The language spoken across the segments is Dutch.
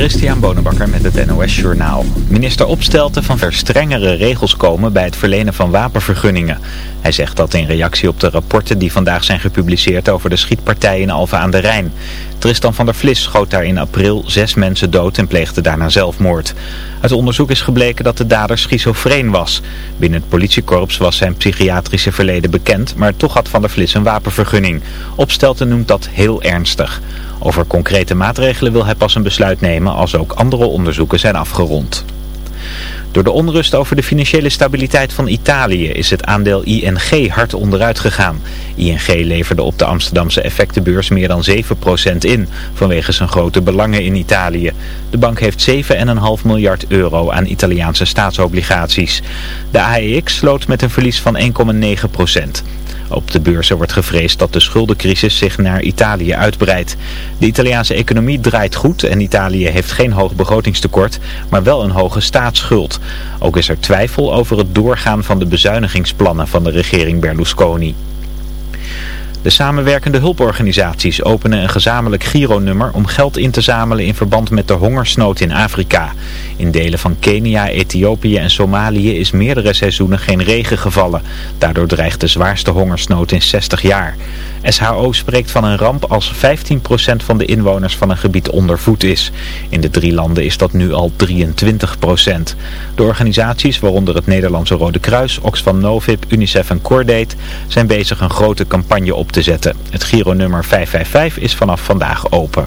Christian Bonenbakker met het NOS Journaal. Minister Opstelten van ver strengere regels komen bij het verlenen van wapenvergunningen. Hij zegt dat in reactie op de rapporten die vandaag zijn gepubliceerd over de schietpartij in Alfa aan de Rijn. Tristan van der Vlis schoot daar in april zes mensen dood en pleegde daarna zelfmoord. Uit onderzoek is gebleken dat de dader schizofreen was. Binnen het politiekorps was zijn psychiatrische verleden bekend, maar toch had van der Vlis een wapenvergunning. Opstelten noemt dat heel ernstig. Over concrete maatregelen wil hij pas een besluit nemen als ook andere onderzoeken zijn afgerond. Door de onrust over de financiële stabiliteit van Italië is het aandeel ING hard onderuit gegaan. ING leverde op de Amsterdamse effectenbeurs meer dan 7% in, vanwege zijn grote belangen in Italië. De bank heeft 7,5 miljard euro aan Italiaanse staatsobligaties. De AEX sloot met een verlies van 1,9%. Op de beurzen wordt gevreesd dat de schuldencrisis zich naar Italië uitbreidt. De Italiaanse economie draait goed en Italië heeft geen hoog begrotingstekort, maar wel een hoge staatsschuld. Ook is er twijfel over het doorgaan van de bezuinigingsplannen van de regering Berlusconi. De samenwerkende hulporganisaties openen een gezamenlijk Giro-nummer om geld in te zamelen in verband met de hongersnood in Afrika. In delen van Kenia, Ethiopië en Somalië is meerdere seizoenen geen regen gevallen. Daardoor dreigt de zwaarste hongersnood in 60 jaar. SHO spreekt van een ramp als 15% van de inwoners van een gebied onder voet is. In de drie landen is dat nu al 23%. De organisaties, waaronder het Nederlandse Rode Kruis, Oxfam Novib, UNICEF en Cordate, zijn bezig een grote campagne op te zetten. Het Giro-nummer 555 is vanaf vandaag open.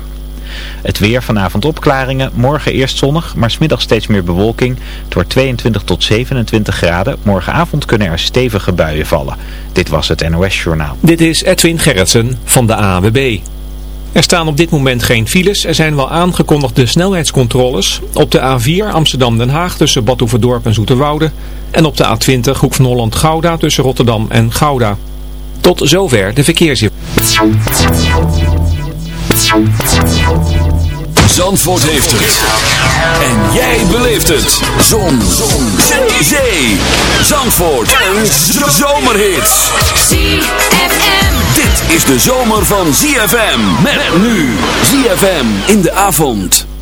Het weer vanavond opklaringen, morgen eerst zonnig, maar smiddag steeds meer bewolking. Het wordt 22 tot 27 graden. Morgenavond kunnen er stevige buien vallen. Dit was het NOS Journaal. Dit is Edwin Gerritsen van de AWB. Er staan op dit moment geen files. Er zijn wel aangekondigde snelheidscontroles. Op de A4 Amsterdam-Den Haag tussen Badhoevedorp en Zoeterwoude. En op de A20 Hoek van Holland-Gouda tussen Rotterdam en Gouda. Tot zover de verkeersinformatie. Zandvoort heeft het. En jij beleeft het. Zon. Zon. Zee. Zandvoort. Een zomerhit. ZFM. Dit is de zomer van ZFM. Met nu. ZFM in de avond.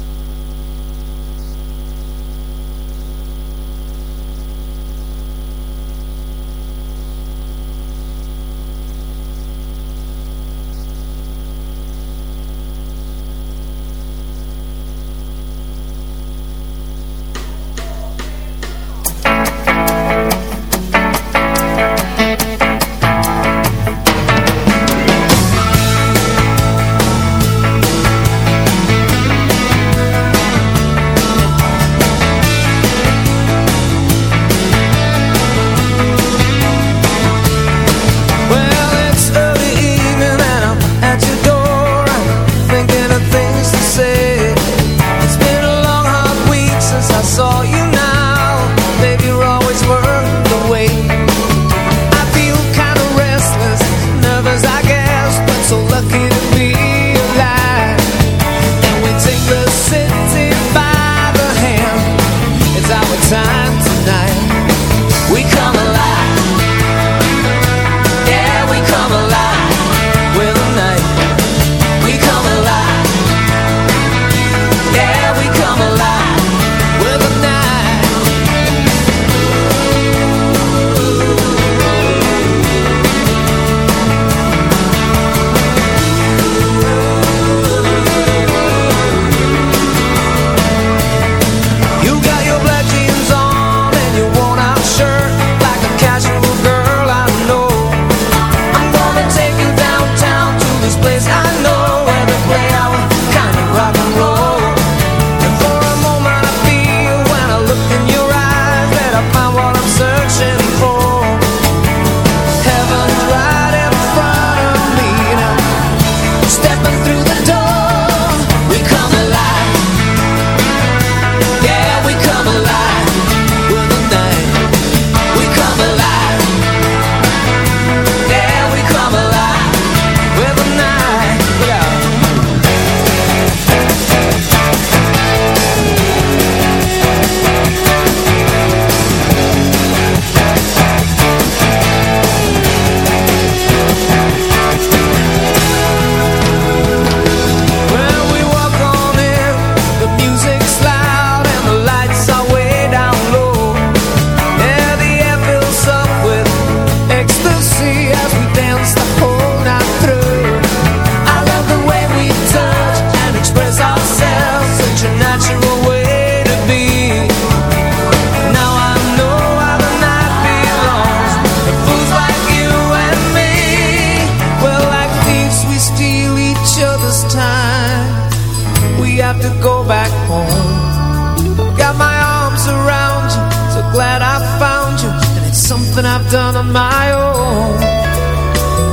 My own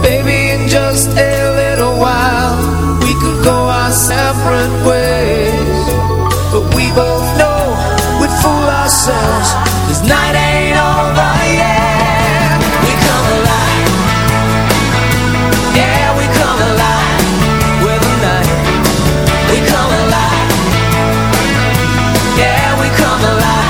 Baby, in just a little while We could go our separate ways. But we both know we'd fool ourselves This night ain't over yet. We come alive. Yeah, we come alive. With the night. We come alive. Yeah, we come alive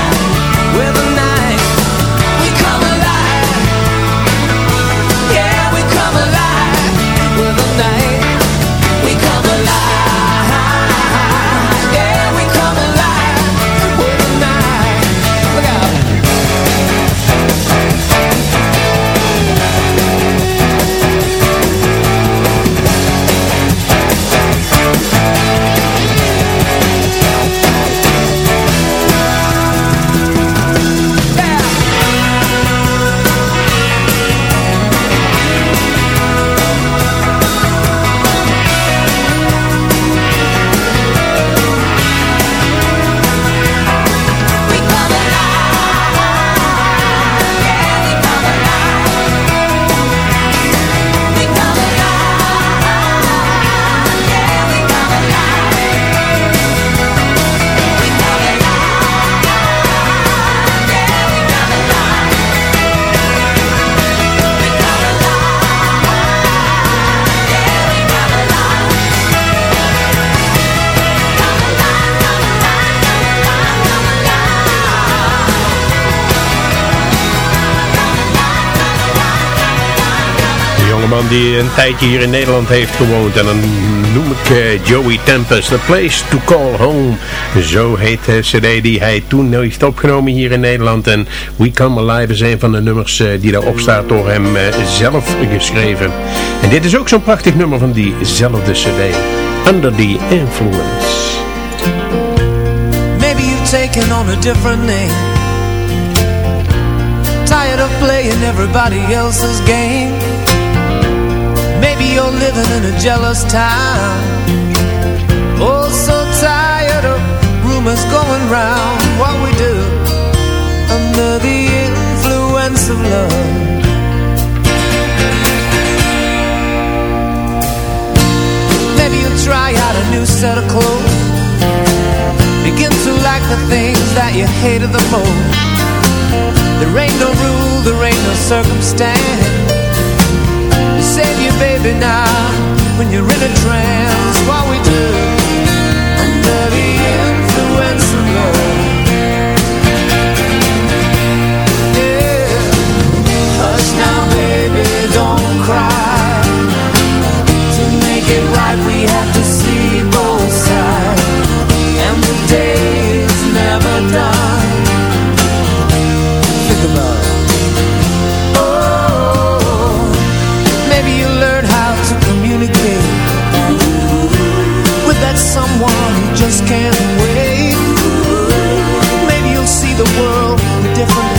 Die een tijdje hier in Nederland heeft gewoond. En dan noem ik eh, Joey Tempest, The Place to Call Home. Zo heet de cd die hij toen heeft opgenomen hier in Nederland. En We Come Alive is een van de nummers eh, die daarop staat door hem eh, zelf geschreven. En dit is ook zo'n prachtig nummer van diezelfde cd. Under the Influence. Maybe you've taken on a different name Tired of playing everybody else's game you're living in a jealous town Oh, so tired of rumors going round. What we do under the influence of love. Maybe you'll try out a new set of clothes. Begin to like the things that you hated the most. There ain't no rule, there ain't no circumstance save you, baby, now. When you're in a trance What we do Under the influence of love. Yeah. Hush now, baby, don't cry just can't wait. Maybe you'll see the world with different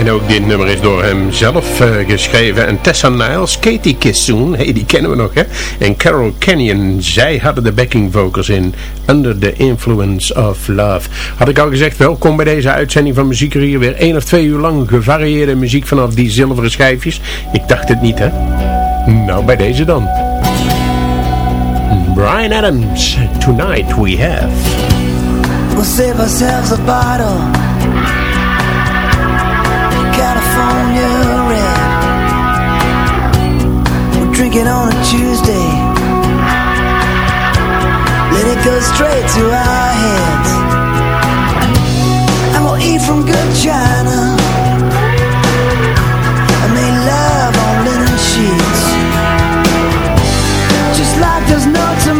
En ook dit nummer is door hem zelf eh, geschreven. En Tessa Niles, Katie Kissoon, hey, die kennen we nog hè. En Carol Canyon, zij hadden de backing vocals in Under the Influence of Love. Had ik al gezegd, welkom bij deze uitzending van Muziek hier. Weer één of twee uur lang gevarieerde muziek vanaf die zilveren schijfjes. Ik dacht het niet hè. Nou, bij deze dan. Brian Adams, Tonight We Have. We'll save ourselves a bottle. drinking on a Tuesday. Let it go straight to our heads And we'll eat from good china. And make love on linen sheets. Just like there's no tomorrow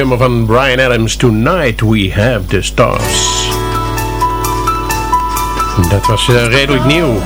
nummer van Brian Adams. Tonight we have the stars. Dat was uh, redelijk nieuw.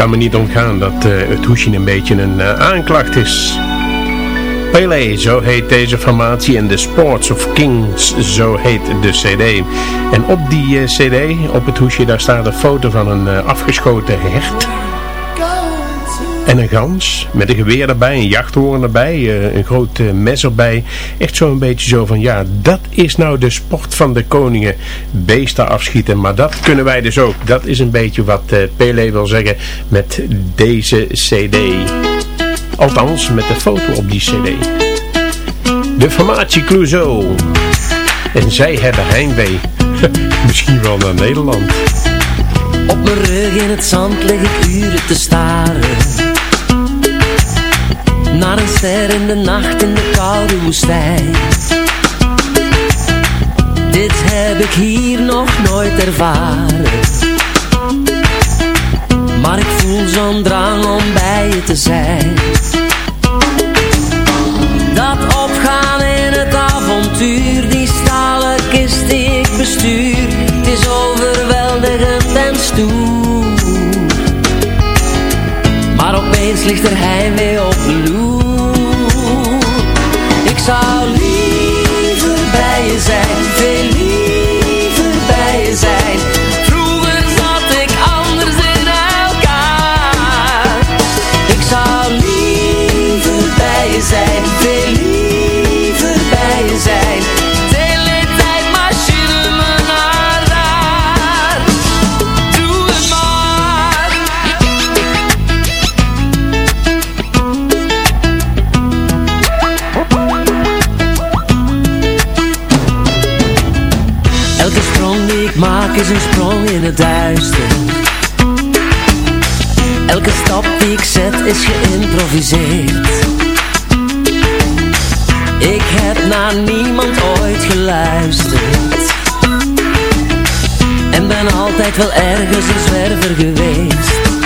Kan me niet ontgaan dat eh, het hoesje een beetje een eh, aanklacht is. Pele, zo heet deze formatie en The Sports of Kings, zo heet de cd. En op die eh, cd, op het hoesje, daar staat een foto van een afgeschoten hert en een gans. Met een geweer erbij, een jachthoorn erbij, eh, een groot eh, mes erbij. Echt zo'n beetje zo van, ja, dat is nou de sport van de koningen. Beesten afschieten, maar dat kunnen wij dus ook. Dat is een beetje wat eh, Pele wil zeggen met deze cd. Althans, met de foto op die cd. De formatie Clouseau. En zij hebben heimwee. Misschien wel naar Nederland. Op mijn rug in het zand lig ik uren te staren Naar een ster in de nacht in de koude woestijn. Dit heb ik hier nog nooit ervaren. Maar ik voel zo'n drang om bij je te zijn. Dat opgaan in het avontuur Die stalen kist die ik bestuur Het is overweldigend en stoer opeens ligt er heimwee op de loer Elke stap die ik zet is geïmproviseerd. Ik heb naar niemand ooit geluisterd. En ben altijd wel ergens een zwerver geweest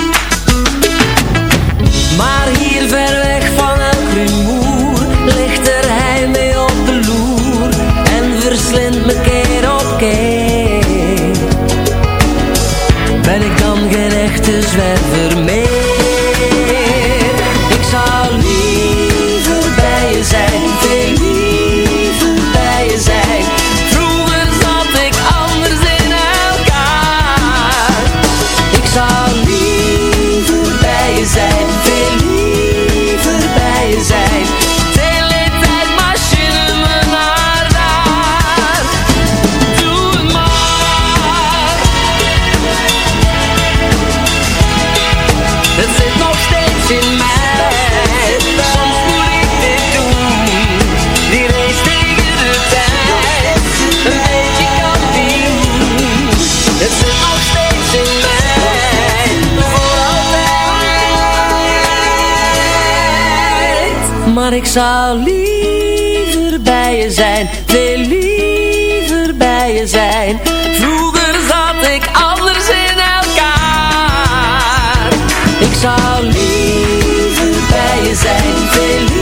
Maar ik zou liever bij je zijn Veel liever bij je zijn. Vroeger zat ik anders in elkaar. Ik zou liever bij je zijn Veel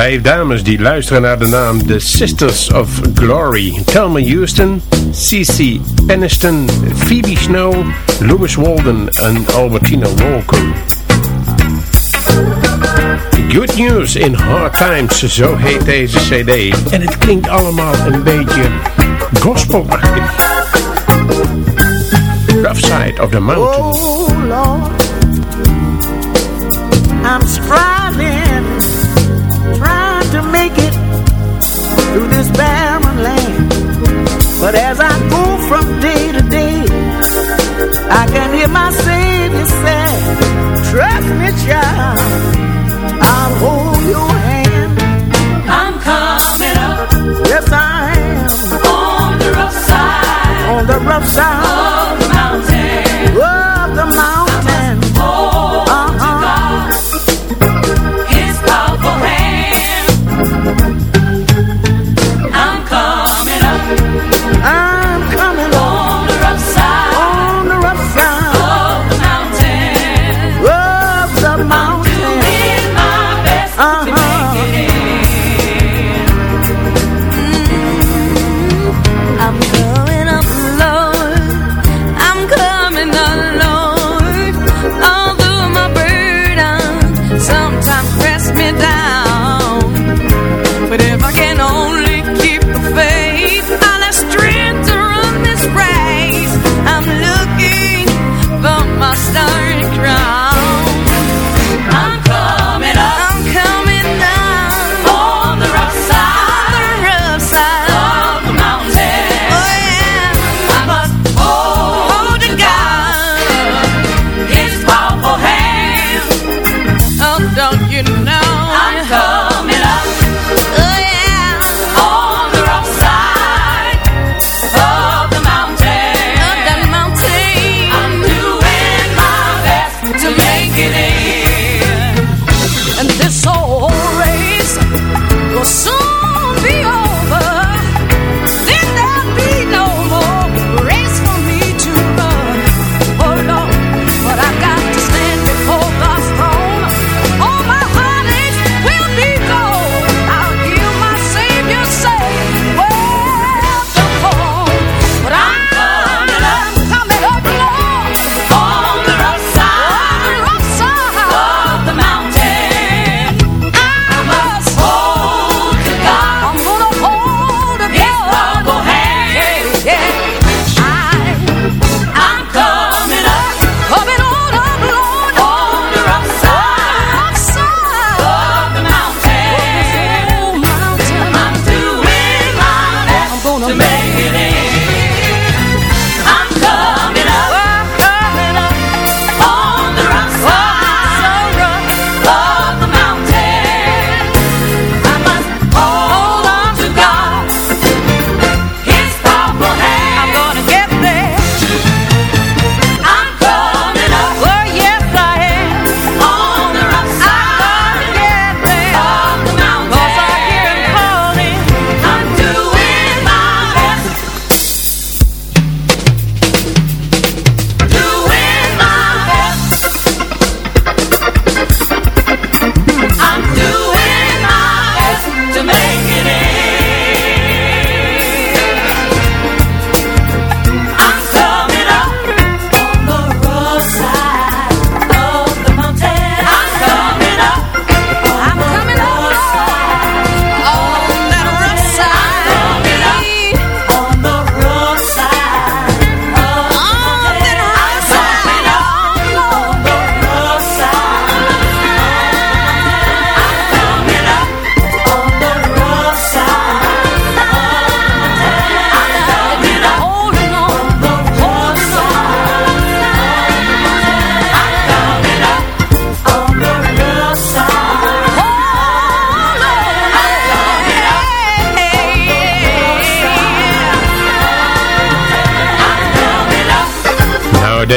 Vijf dames die luisteren naar de naam The Sisters of Glory. Thelma Houston, Cece Peniston, Phoebe Snow, Lewis Walden en Albertina Walker. Good News in Hard Times, zo heet deze cd. En het klinkt allemaal een beetje gospelachtig. Rough Side of the Mountain. Oh Lord, I'm surprised. through this barren land. But as I go from day to day, I can hear my Savior say, Trust me, child, I'll hold your hand. I'm coming up. Yes, I am. On the rough side. On the rough side. Oh.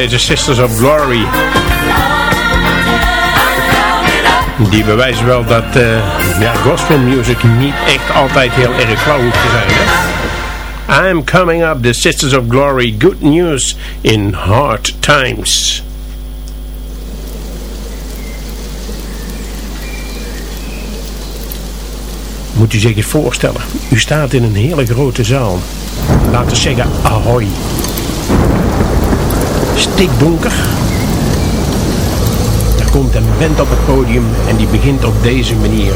De Sisters of Glory. Die bewijzen wel dat uh, ja, gospel music niet echt altijd heel erg flauw hoeft te zijn. Hè? I'm coming up, the Sisters of Glory, good news in hard times. Moet u zich eens voorstellen, u staat in een hele grote zaal. Laten we zeggen, ahoy. Stikdonker. Er komt een band op het podium en die begint op deze manier.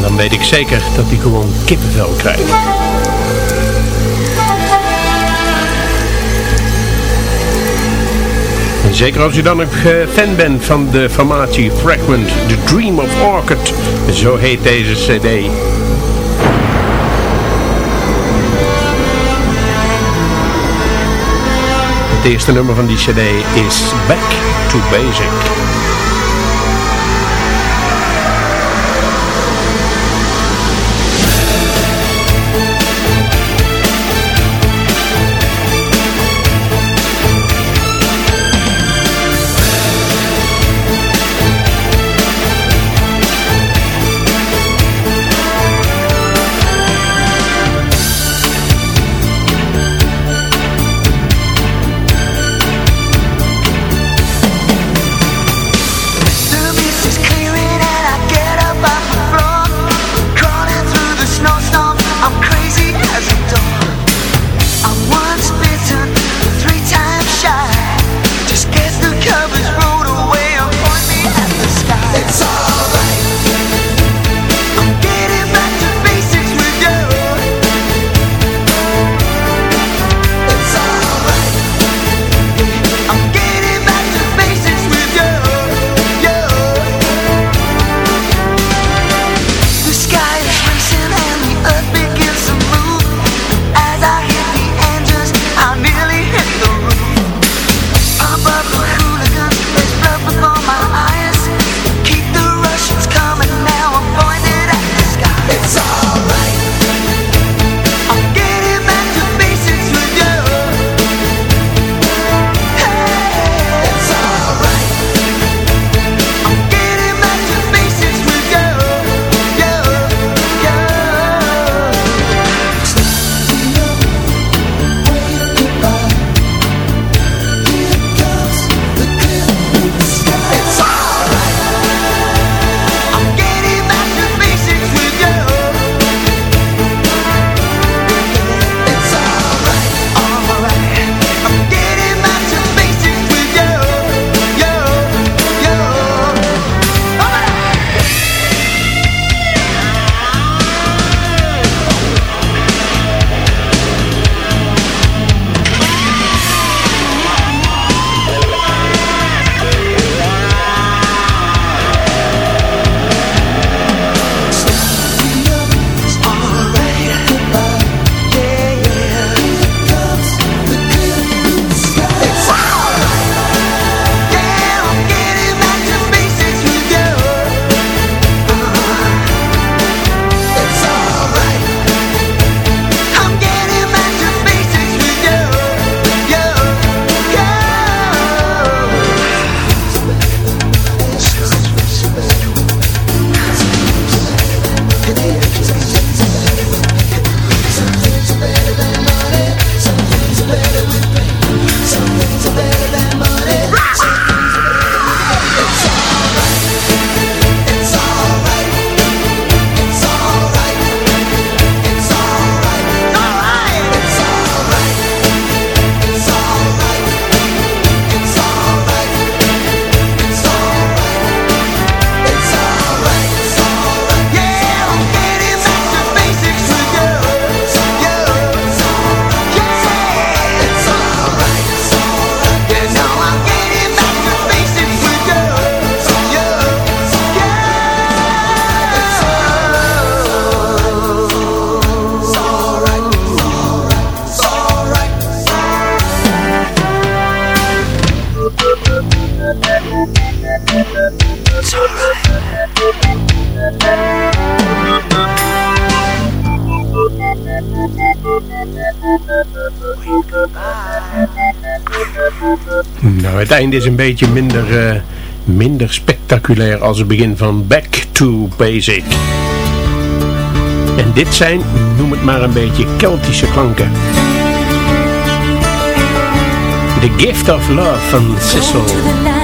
Dan weet ik zeker dat hij gewoon kippenvel krijgt. Zeker als je dan een eh, fan bent van de formatie Fragment, The Dream of Orchid. Zo heet deze cd. Het eerste nummer van die cd is Back to Basic. het einde is een beetje minder, eh, minder spectaculair als het begin van Back to Basic. En dit zijn, noem het maar een beetje, Keltische klanken. The Gift of Love van Cecil.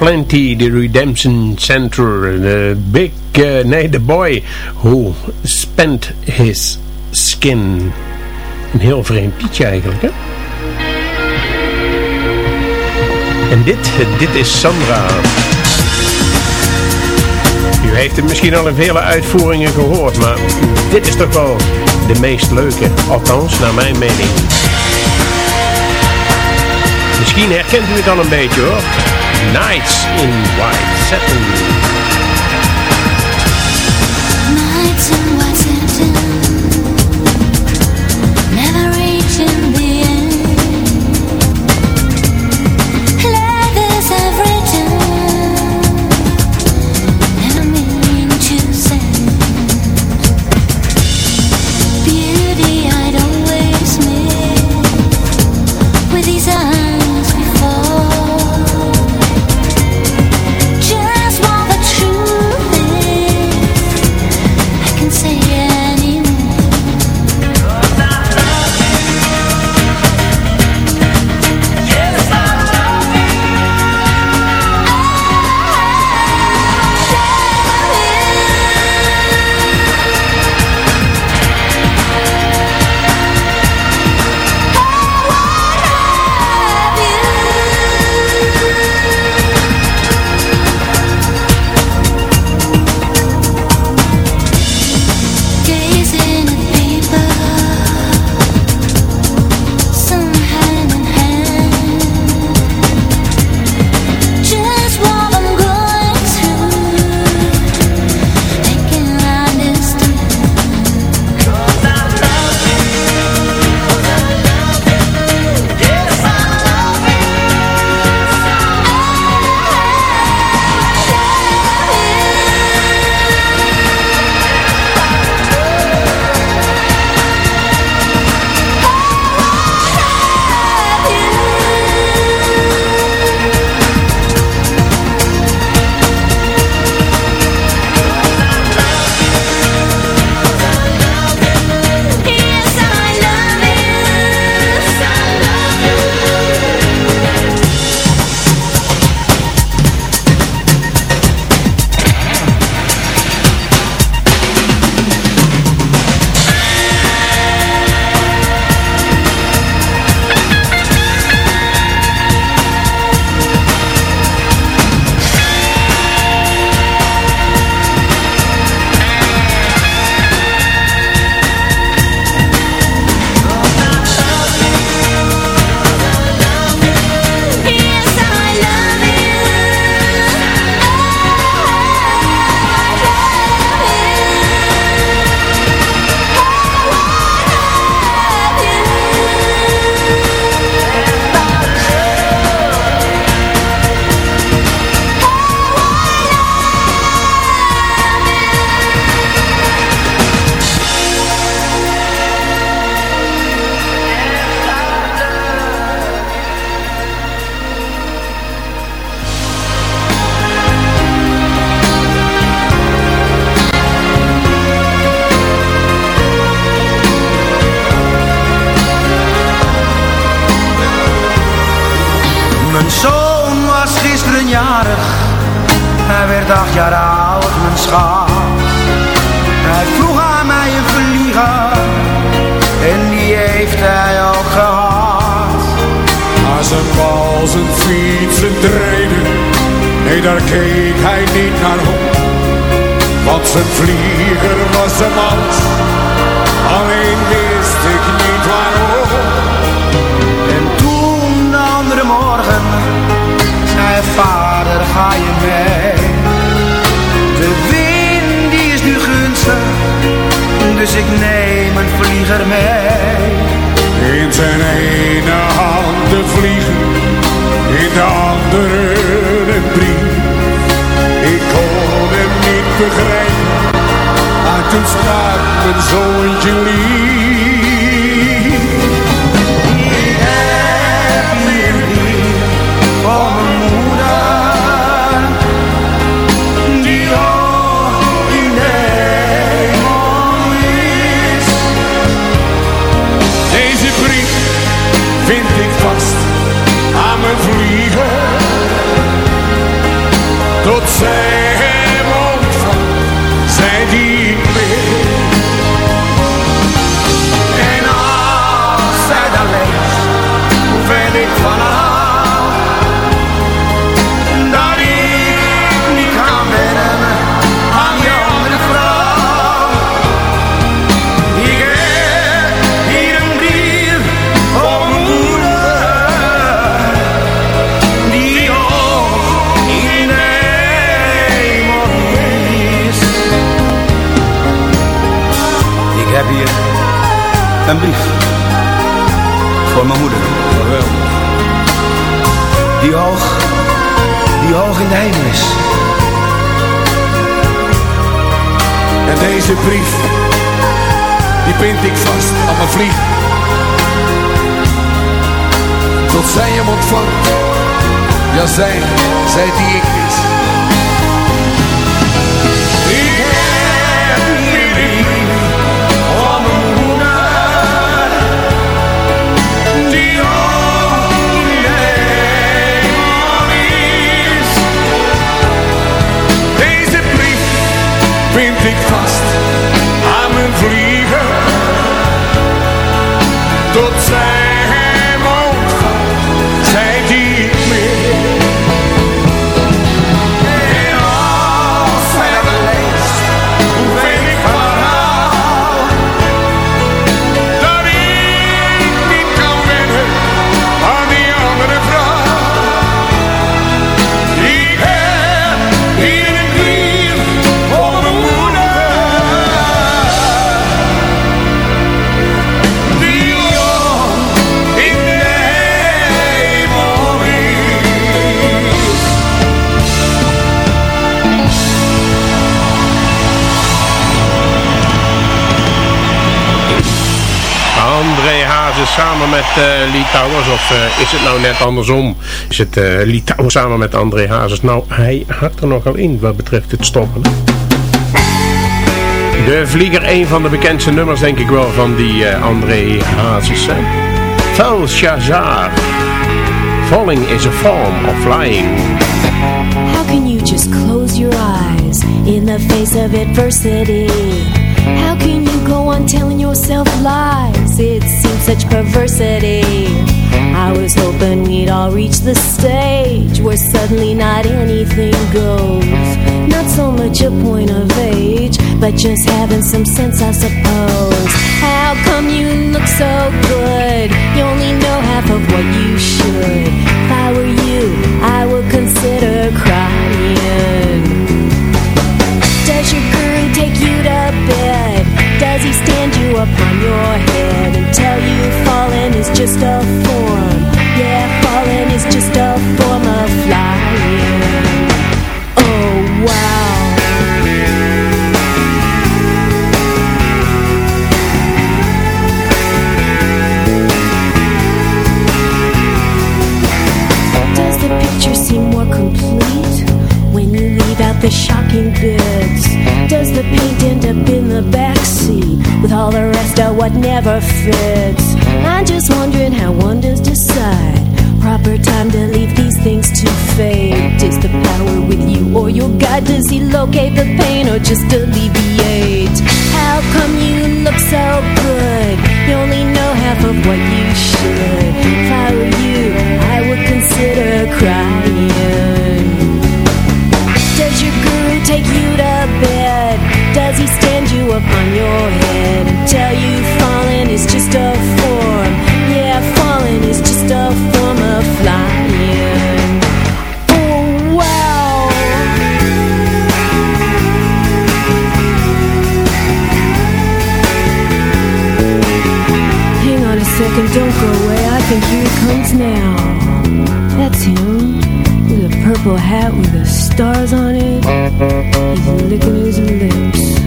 Plenty, The Redemption Center, The Big, uh, nee, The Boy Who Spent His Skin. Een heel vreemd liedje eigenlijk, hè? En dit, dit is Sandra. U heeft het misschien al in vele uitvoeringen gehoord, maar dit is toch wel de meest leuke, althans naar mijn mening. Misschien herkent u het al een beetje hoor. Nights in White Satin. Nights in white vader ga je mee. De wind die is nu gunstig, dus ik neem een vlieger mee. In zijn ene hand vliegen, in de andere een brief. Ik kon hem niet begrijpen, maar toen sprak mijn zoontje lief. En deze brief, die pind ik vast aan mijn vlieg. Tot zij hem ontvangt. Ja, zij, zij die ik is. Lee Towers. Of eh, is het nou net andersom? Is het Lee Towers samen met André Hazes? Nou, hij hakt er nogal in wat betreft het stoppen. De Vlieger, een van de bekendste nummers denk ik wel van die eh, André Hazes. Val Shazar. Falling is a form of flying. How can you just close your eyes in the face of adversity? How can you go on telling yourself lies? It seems such perversity. I was hoping we'd all reach the stage where suddenly not anything goes. Not so much a point of age, but just having some sense, I suppose. How come you look so good? You only know half of what you should. If I were you, I would consider crying. Does your guru take you to bed? Does he stand you up on your is just a form? Yeah, falling is just a form of flying. Oh, wow. Does the picture seem more complete when you leave out the shocking bits? With all the rest of what never fits? I'm just wondering how one does decide. Proper time to leave these things to fate. Is the power with you or your God? Does he locate the pain or just alleviate? How come you look so good? You only know half of what you should. If I were you, I would consider crying. He stand you up on your head and tell you falling is just a form? Yeah, falling is just a form of flying. Oh, wow. Hang on a second, don't go away. I think here he comes now. That's him. With a purple hat with the stars on it. He's licking his lips.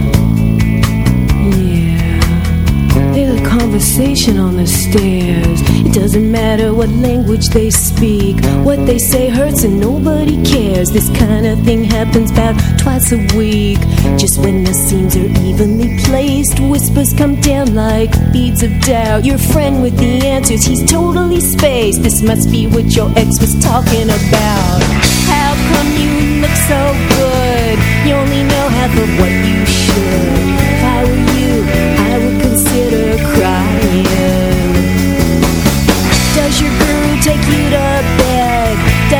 Conversation on the stairs. It doesn't matter what language they speak. What they say hurts and nobody cares. This kind of thing happens about twice a week. Just when the scenes are evenly placed, whispers come down like beads of doubt. Your friend with the answers, he's totally spaced. This must be what your ex was talking about. How come you look so good? You only know half of what you should.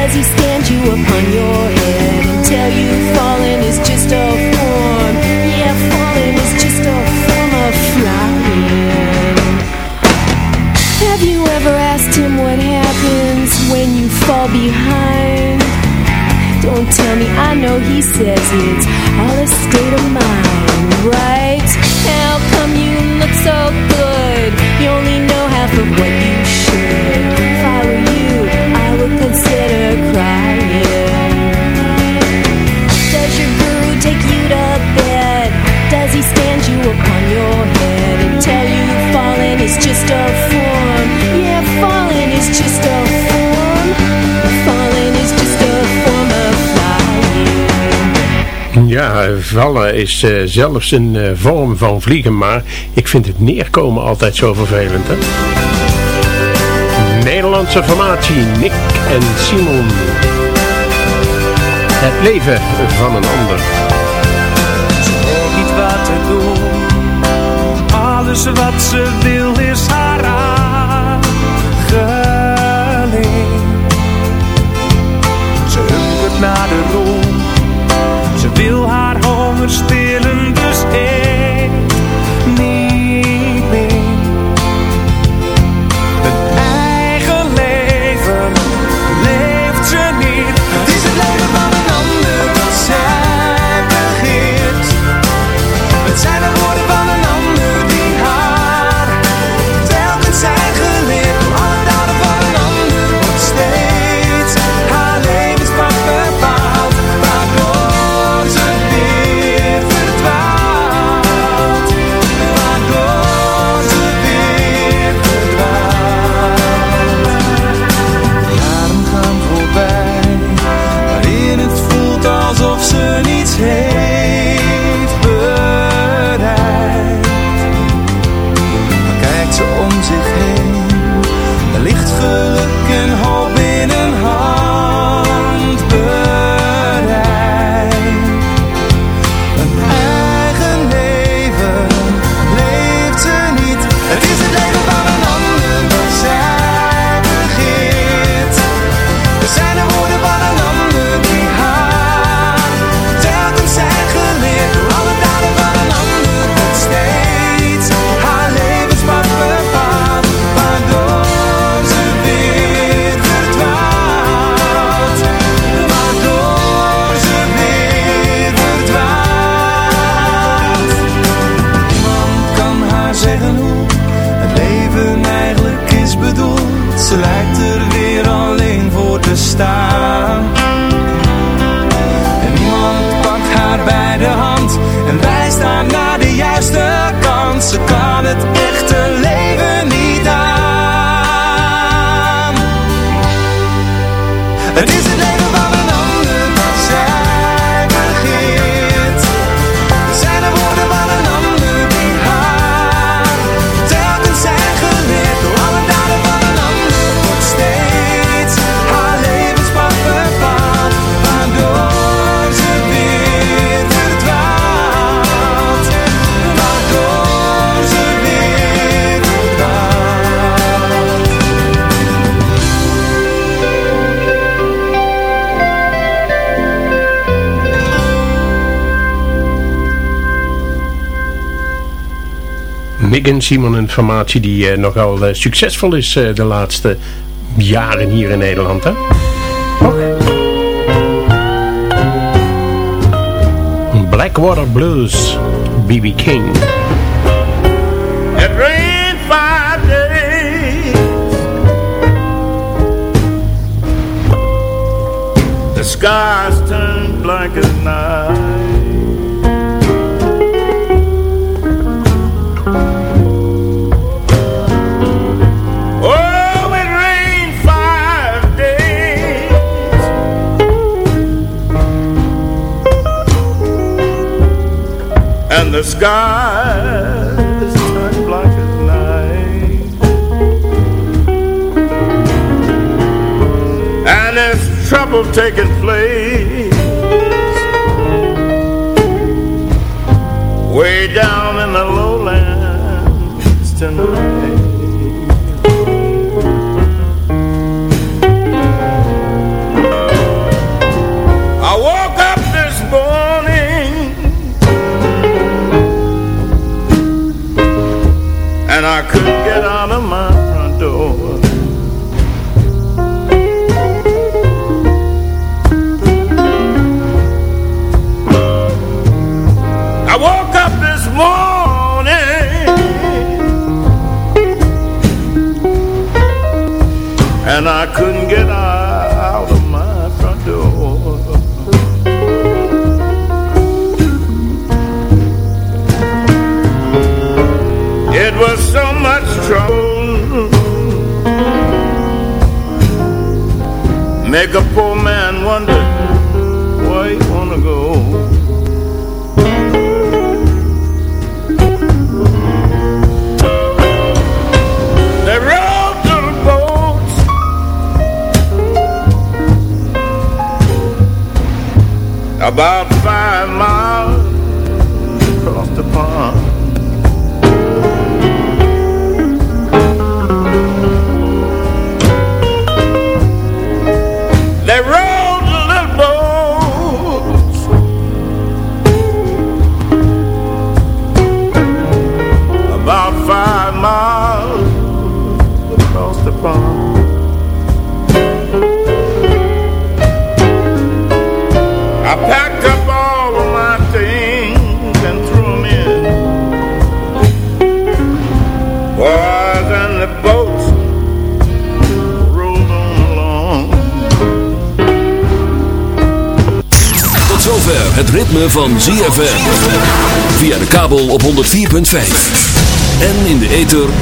Does he stands you up on your head and tell you falling is just a form? Yeah, falling is just a form of flying. Have you ever asked him what happens when you fall behind? Don't tell me, I know he says it's all a state of mind, right? is just a Ja, vallen is eh, zelfs een eh, vorm van vliegen, maar ik vind het neerkomen altijd zo vervelend, hè? Nederlandse formatie Nick en Simon. Het leven van een ander. alles wat ze wil. Egan Simon, een formatie die eh, nogal eh, succesvol is eh, de laatste jaren hier in Nederland. Hè? Blackwater Blues, B.B. King. It rained five days The skies turned black as night the sky is turned black as night. And there's trouble taking place way down in the low. could get on.